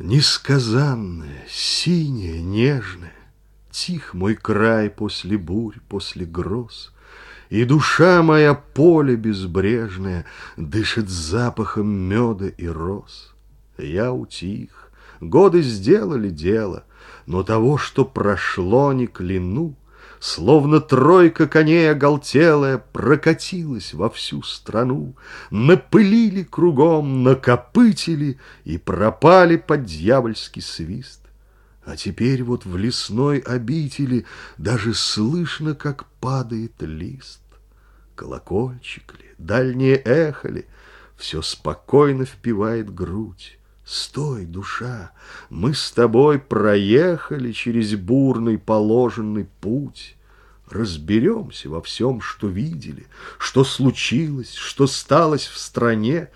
Несказанное, синее, нежное, Тих мой край после бурь, после гроз, И душа моя поле безбрежное Дышит запахом меда и роз. Я утих, годы сделали дело, Но того, что прошло, не кляну, Словно тройка коней оголтелая Прокатилась во всю страну, Напылили кругом, накопытили И пропали под дьявольский свист. А теперь вот в лесной обители Даже слышно, как падает лист. Колокольчик ли, дальнее эхо ли, Все спокойно впивает грудь. Стой, душа, мы с тобой проехали через бурный положенный путь. Разберемся во всем, что видели, что случилось, что сталось в стране,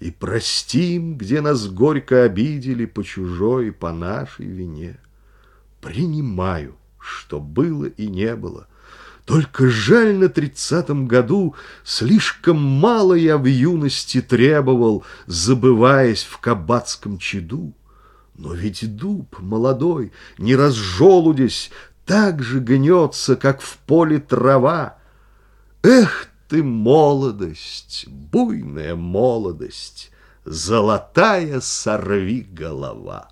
и простим, где нас горько обидели по чужой и по нашей вине. Принимаю, что было и не было — только жаль на тридцатом году Слишком мало я в юности требовал, Забываясь в кабацком чаду. Но ведь дуб молодой, не разжелудясь, Так же гнется, как в поле трава. Эх ты, молодость, буйная молодость, Золотая сорви голова!